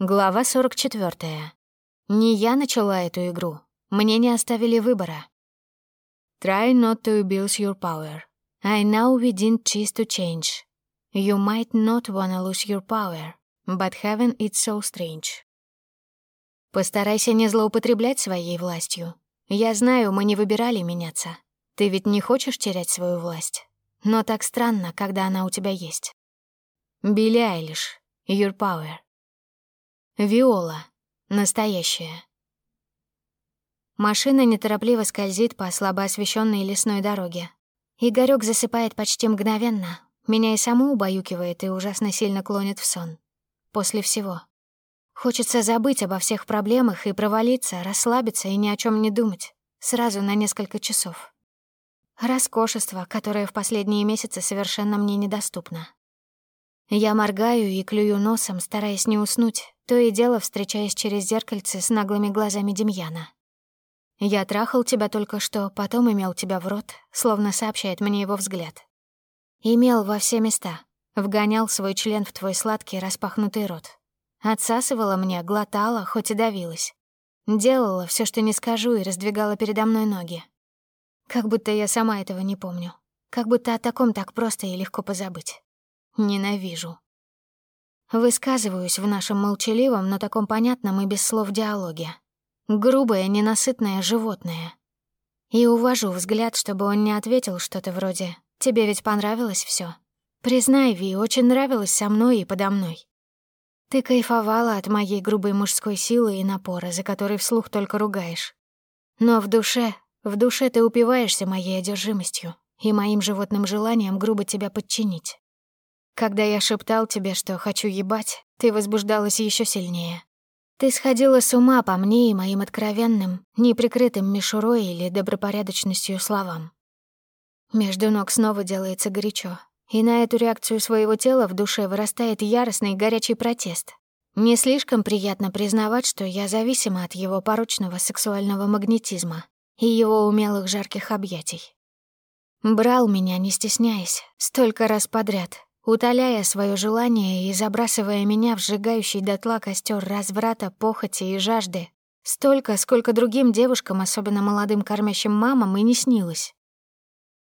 Глава 44. Не я начала эту игру. Мне не оставили выбора. Try not to abuse your power. I know we didn't choose to change. You might not wanna lose your power, but heaven it's so strange. Постарайся не злоупотреблять своей властью. Я знаю, мы не выбирали меняться. Ты ведь не хочешь терять свою власть. Но так странно, когда она у тебя есть. Билли Айлиш. Your power. Виола. Настоящая. Машина неторопливо скользит по слабо освещенной лесной дороге. Игорёк засыпает почти мгновенно. Меня и саму убаюкивает и ужасно сильно клонит в сон. После всего. Хочется забыть обо всех проблемах и провалиться, расслабиться и ни о чем не думать. Сразу на несколько часов. Роскошество, которое в последние месяцы совершенно мне недоступно. Я моргаю и клюю носом, стараясь не уснуть, то и дело встречаясь через зеркальце с наглыми глазами Демьяна. «Я трахал тебя только что, потом имел тебя в рот», словно сообщает мне его взгляд. Имел во все места, вгонял свой член в твой сладкий распахнутый рот. Отсасывала мне, глотала, хоть и давилась. Делала все, что не скажу, и раздвигала передо мной ноги. Как будто я сама этого не помню. Как будто о таком так просто и легко позабыть. Ненавижу. Высказываюсь в нашем молчаливом, но таком понятном и без слов диалоге. Грубое, ненасытное животное. И увожу взгляд, чтобы он не ответил что-то вроде «Тебе ведь понравилось все. Признай, Ви, очень нравилось со мной и подо мной. Ты кайфовала от моей грубой мужской силы и напора, за который вслух только ругаешь. Но в душе, в душе ты упиваешься моей одержимостью и моим животным желанием грубо тебя подчинить. Когда я шептал тебе, что хочу ебать, ты возбуждалась еще сильнее. Ты сходила с ума по мне и моим откровенным, неприкрытым мишурой или добропорядочностью словам. Между ног снова делается горячо, и на эту реакцию своего тела в душе вырастает яростный горячий протест. Не слишком приятно признавать, что я зависима от его порочного сексуального магнетизма и его умелых жарких объятий. Брал меня, не стесняясь, столько раз подряд, утоляя свое желание и забрасывая меня в сжигающий дотла костер разврата, похоти и жажды, столько, сколько другим девушкам, особенно молодым кормящим мамам, и не снилось.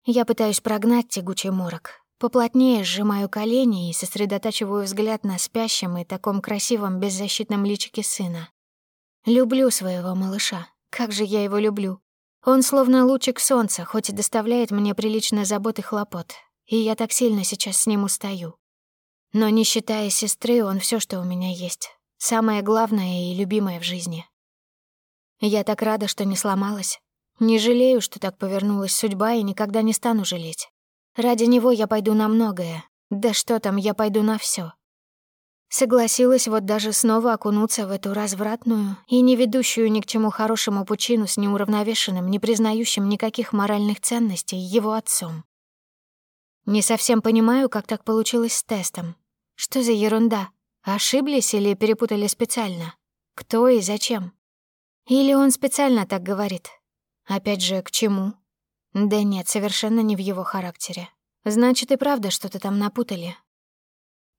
Я пытаюсь прогнать тягучий морок, поплотнее сжимаю колени и сосредотачиваю взгляд на спящем и таком красивом беззащитном личике сына. Люблю своего малыша, как же я его люблю. Он словно лучик солнца, хоть и доставляет мне прилично забот и хлопот, и я так сильно сейчас с ним устаю. Но не считая сестры, он все, что у меня есть. Самое главное и любимое в жизни. Я так рада, что не сломалась. Не жалею, что так повернулась судьба, и никогда не стану жалеть. Ради него я пойду на многое. Да что там, я пойду на все. Согласилась вот даже снова окунуться в эту развратную и не ведущую ни к чему хорошему пучину с неуравновешенным, не признающим никаких моральных ценностей его отцом. Не совсем понимаю, как так получилось с тестом. Что за ерунда? Ошиблись или перепутали специально? Кто и зачем? Или он специально так говорит? Опять же, к чему? Да нет, совершенно не в его характере. Значит, и правда что-то там напутали.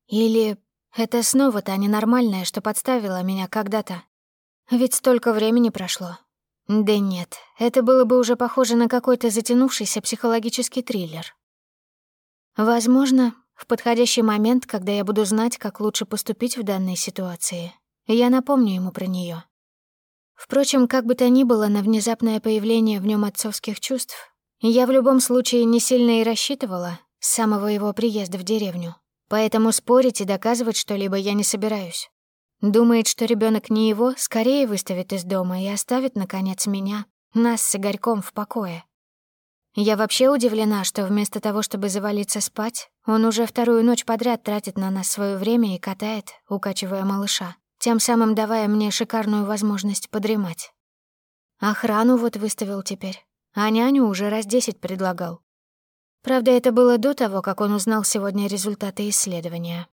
Или это снова та ненормальная, что подставила меня когда-то. Ведь столько времени прошло. Да нет, это было бы уже похоже на какой-то затянувшийся психологический триллер. Возможно, в подходящий момент, когда я буду знать, как лучше поступить в данной ситуации, я напомню ему про нее. Впрочем, как бы то ни было на внезапное появление в нем отцовских чувств, я в любом случае не сильно и рассчитывала с самого его приезда в деревню. Поэтому спорить и доказывать что-либо я не собираюсь. Думает, что ребенок не его, скорее выставит из дома и оставит, наконец, меня, нас с Игорьком в покое. Я вообще удивлена, что вместо того, чтобы завалиться спать, он уже вторую ночь подряд тратит на нас свое время и катает, укачивая малыша, тем самым давая мне шикарную возможность подремать. Охрану вот выставил теперь, а няню уже раз десять предлагал. Правда, это было до того, как он узнал сегодня результаты исследования.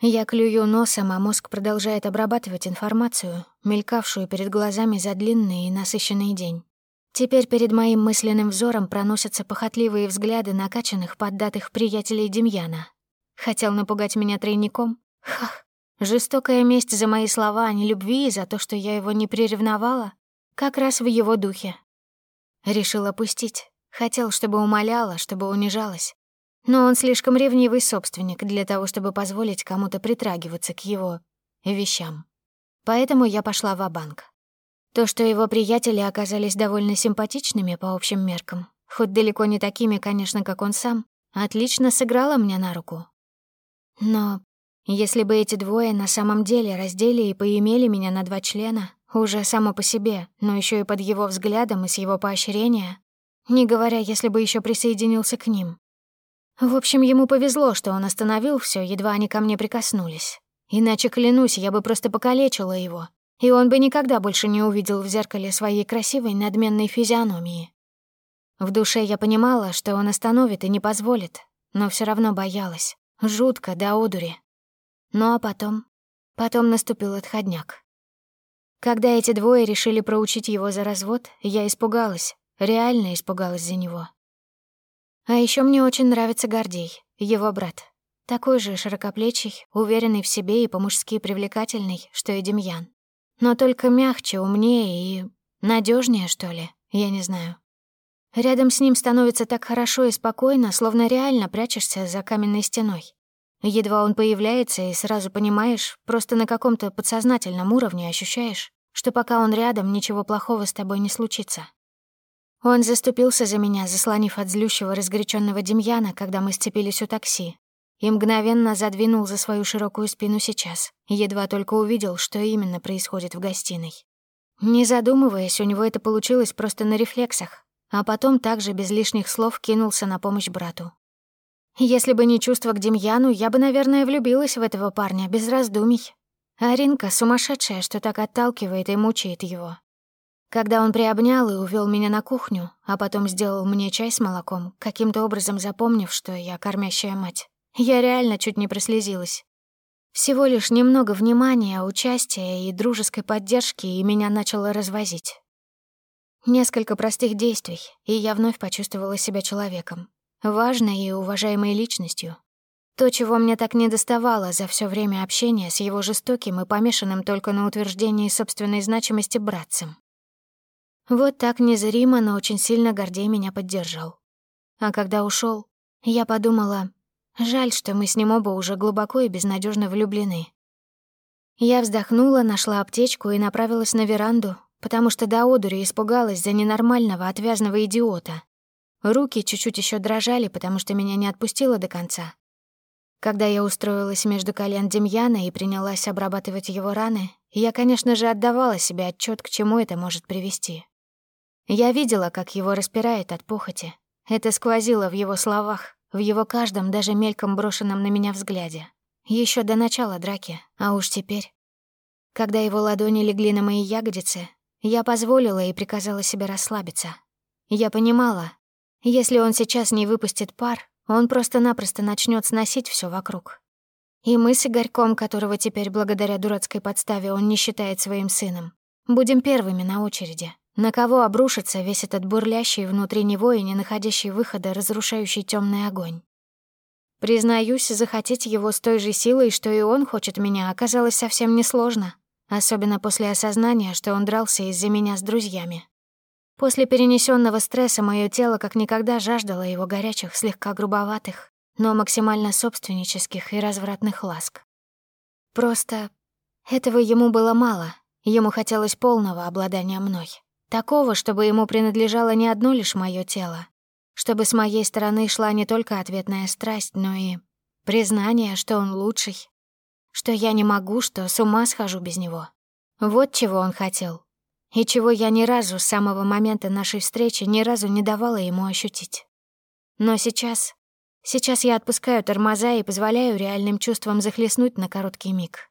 Я клюю носом, а мозг продолжает обрабатывать информацию, мелькавшую перед глазами за длинный и насыщенный день. Теперь перед моим мысленным взором проносятся похотливые взгляды накачанных, поддатых приятелей Демьяна. Хотел напугать меня тройником? Хах, Жестокая месть за мои слова о нелюбви и за то, что я его не приревновала, как раз в его духе. Решил опустить. Хотел, чтобы умоляла, чтобы унижалась. Но он слишком ревнивый собственник для того, чтобы позволить кому-то притрагиваться к его вещам. Поэтому я пошла в банк То, что его приятели оказались довольно симпатичными по общим меркам, хоть далеко не такими, конечно, как он сам, отлично сыграло мне на руку. Но если бы эти двое на самом деле раздели и поимели меня на два члена, уже само по себе, но еще и под его взглядом и с его поощрения, не говоря, если бы еще присоединился к ним. В общем, ему повезло, что он остановил все, едва они ко мне прикоснулись. Иначе, клянусь, я бы просто покалечила его, и он бы никогда больше не увидел в зеркале своей красивой надменной физиономии. В душе я понимала, что он остановит и не позволит, но все равно боялась. Жутко, до одури. Ну а потом... Потом наступил отходняк. Когда эти двое решили проучить его за развод, я испугалась, реально испугалась за него. А еще мне очень нравится Гордей, его брат. Такой же широкоплечий, уверенный в себе и по-мужски привлекательный, что и Демьян. Но только мягче, умнее и надежнее, что ли, я не знаю. Рядом с ним становится так хорошо и спокойно, словно реально прячешься за каменной стеной. Едва он появляется, и сразу понимаешь, просто на каком-то подсознательном уровне ощущаешь, что пока он рядом, ничего плохого с тобой не случится. Он заступился за меня, заслонив от злющего разгоряченного Демьяна, когда мы сцепились у такси, и мгновенно задвинул за свою широкую спину сейчас, едва только увидел, что именно происходит в гостиной. Не задумываясь, у него это получилось просто на рефлексах, а потом также без лишних слов кинулся на помощь брату. Если бы не чувство к Демьяну, я бы, наверное, влюбилась в этого парня без раздумий. Аринка сумасшедшая, что так отталкивает и мучает его. Когда он приобнял и увел меня на кухню, а потом сделал мне чай с молоком, каким-то образом запомнив, что я кормящая мать, я реально чуть не прослезилась. Всего лишь немного внимания, участия и дружеской поддержки, и меня начало развозить. Несколько простых действий, и я вновь почувствовала себя человеком, важной и уважаемой личностью. То, чего мне так недоставало за все время общения с его жестоким и помешанным только на утверждении собственной значимости братцем. Вот так незримо, но очень сильно Гордей меня поддержал. А когда ушел, я подумала, жаль, что мы с ним оба уже глубоко и безнадежно влюблены. Я вздохнула, нашла аптечку и направилась на веранду, потому что до одури испугалась за ненормального отвязного идиота. Руки чуть-чуть еще дрожали, потому что меня не отпустило до конца. Когда я устроилась между колен Демьяна и принялась обрабатывать его раны, я, конечно же, отдавала себе отчет, к чему это может привести. Я видела, как его распирает от похоти. Это сквозило в его словах, в его каждом, даже мельком брошенном на меня взгляде. Еще до начала драки, а уж теперь. Когда его ладони легли на мои ягодицы, я позволила и приказала себе расслабиться. Я понимала, если он сейчас не выпустит пар, он просто-напросто начнет сносить все вокруг. И мы с Игорьком, которого теперь благодаря дурацкой подставе он не считает своим сыном, будем первыми на очереди. На кого обрушится весь этот бурлящий внутри него и не находящий выхода разрушающий темный огонь? Признаюсь, захотеть его с той же силой, что и он хочет меня, оказалось совсем несложно особенно после осознания, что он дрался из-за меня с друзьями. После перенесенного стресса мое тело как никогда жаждало его горячих, слегка грубоватых, но максимально собственнических и развратных ласк. Просто этого ему было мало, ему хотелось полного обладания мной. Такого, чтобы ему принадлежало не одно лишь мое тело, чтобы с моей стороны шла не только ответная страсть, но и признание, что он лучший, что я не могу, что с ума схожу без него. Вот чего он хотел. И чего я ни разу с самого момента нашей встречи ни разу не давала ему ощутить. Но сейчас... Сейчас я отпускаю тормоза и позволяю реальным чувствам захлестнуть на короткий миг.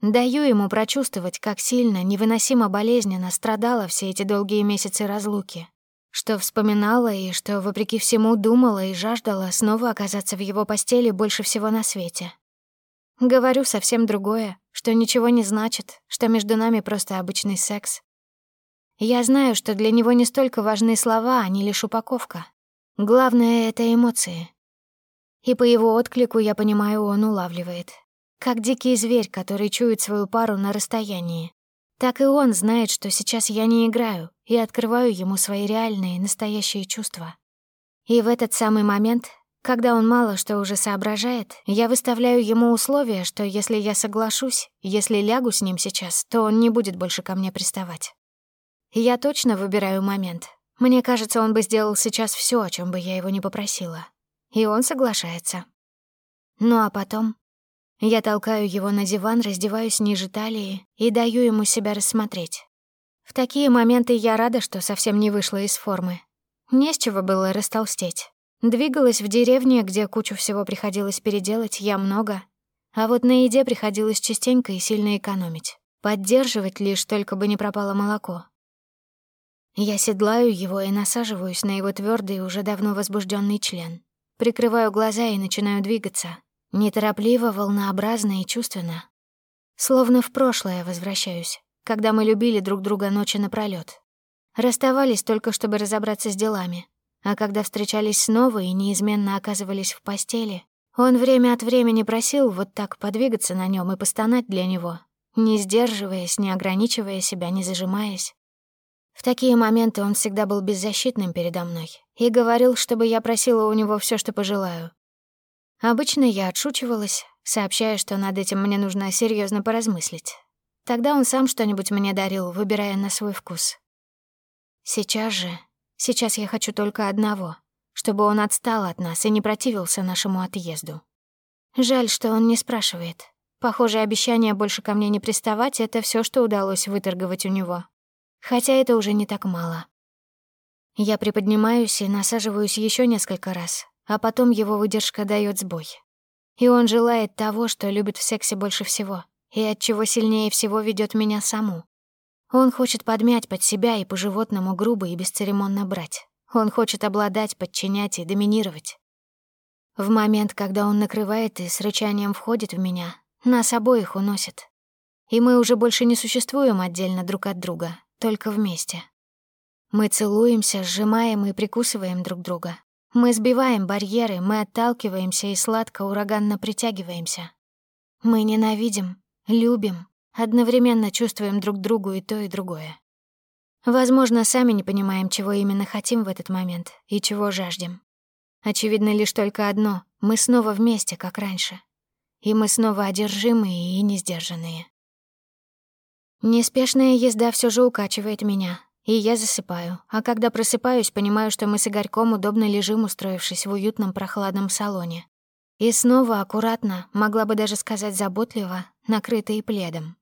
Даю ему прочувствовать, как сильно, невыносимо болезненно страдала все эти долгие месяцы разлуки, что вспоминала и что, вопреки всему, думала и жаждала снова оказаться в его постели больше всего на свете. Говорю совсем другое, что ничего не значит, что между нами просто обычный секс. Я знаю, что для него не столько важны слова, а не лишь упаковка. Главное — это эмоции. И по его отклику я понимаю, он улавливает. Как дикий зверь, который чует свою пару на расстоянии. Так и он знает, что сейчас я не играю, и открываю ему свои реальные, настоящие чувства. И в этот самый момент, когда он мало что уже соображает, я выставляю ему условие, что если я соглашусь, если лягу с ним сейчас, то он не будет больше ко мне приставать. Я точно выбираю момент. Мне кажется, он бы сделал сейчас все, о чем бы я его не попросила. И он соглашается. Ну а потом я толкаю его на диван, раздеваюсь ниже талии и даю ему себя рассмотреть. В такие моменты я рада, что совсем не вышла из формы. Не с чего было растолстеть. Двигалась в деревне, где кучу всего приходилось переделать, я много. А вот на еде приходилось частенько и сильно экономить. Поддерживать лишь, только бы не пропало молоко. Я седлаю его и насаживаюсь на его твердый, уже давно возбужденный член. Прикрываю глаза и начинаю двигаться, Неторопливо, волнообразно и чувственно. Словно в прошлое возвращаюсь, когда мы любили друг друга ночи напролёт. Расставались только, чтобы разобраться с делами. А когда встречались снова и неизменно оказывались в постели, он время от времени просил вот так подвигаться на нем и постонать для него, не сдерживаясь, не ограничивая себя, не зажимаясь. В такие моменты он всегда был беззащитным передо мной и говорил, чтобы я просила у него все, что пожелаю, Обычно я отшучивалась, сообщая, что над этим мне нужно серьезно поразмыслить. Тогда он сам что-нибудь мне дарил, выбирая на свой вкус. Сейчас же, сейчас я хочу только одного, чтобы он отстал от нас и не противился нашему отъезду. Жаль, что он не спрашивает. Похоже, обещание больше ко мне не приставать — это все, что удалось выторговать у него. Хотя это уже не так мало. Я приподнимаюсь и насаживаюсь еще несколько раз, а потом его выдержка дает сбой. И он желает того, что любит в сексе больше всего, и от чего сильнее всего ведет меня саму. Он хочет подмять под себя и по-животному грубо и бесцеремонно брать. Он хочет обладать, подчинять и доминировать. В момент, когда он накрывает и с рычанием входит в меня, нас обоих уносит. И мы уже больше не существуем отдельно друг от друга, только вместе. Мы целуемся, сжимаем и прикусываем друг друга, мы сбиваем барьеры, мы отталкиваемся и сладко ураганно притягиваемся. Мы ненавидим, любим, одновременно чувствуем друг другу и то, и другое. Возможно, сами не понимаем, чего именно хотим в этот момент и чего жаждем. Очевидно лишь только одно — мы снова вместе, как раньше. И мы снова одержимые и несдержанные. Неспешная езда все же укачивает меня, и я засыпаю, а когда просыпаюсь, понимаю, что мы с Игорьком удобно лежим, устроившись в уютном прохладном салоне. И снова аккуратно, могла бы даже сказать заботливо, накрытые пледом.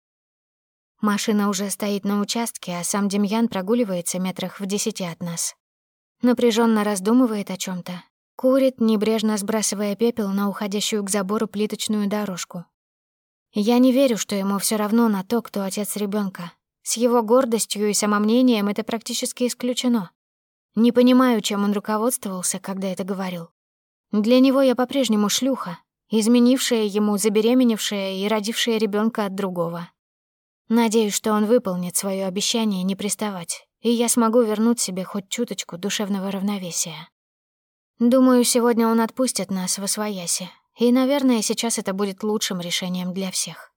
Машина уже стоит на участке, а сам Демьян прогуливается метрах в десяти от нас. Напряженно раздумывает о чем то курит, небрежно сбрасывая пепел на уходящую к забору плиточную дорожку. Я не верю, что ему все равно на то, кто отец ребенка, с его гордостью и самомнением это практически исключено. Не понимаю, чем он руководствовался, когда это говорил. Для него я по-прежнему шлюха, изменившая ему, забеременевшая и родившая ребенка от другого. Надеюсь, что он выполнит свое обещание не приставать, и я смогу вернуть себе хоть чуточку душевного равновесия. Думаю, сегодня он отпустит нас в освояси, и, наверное, сейчас это будет лучшим решением для всех.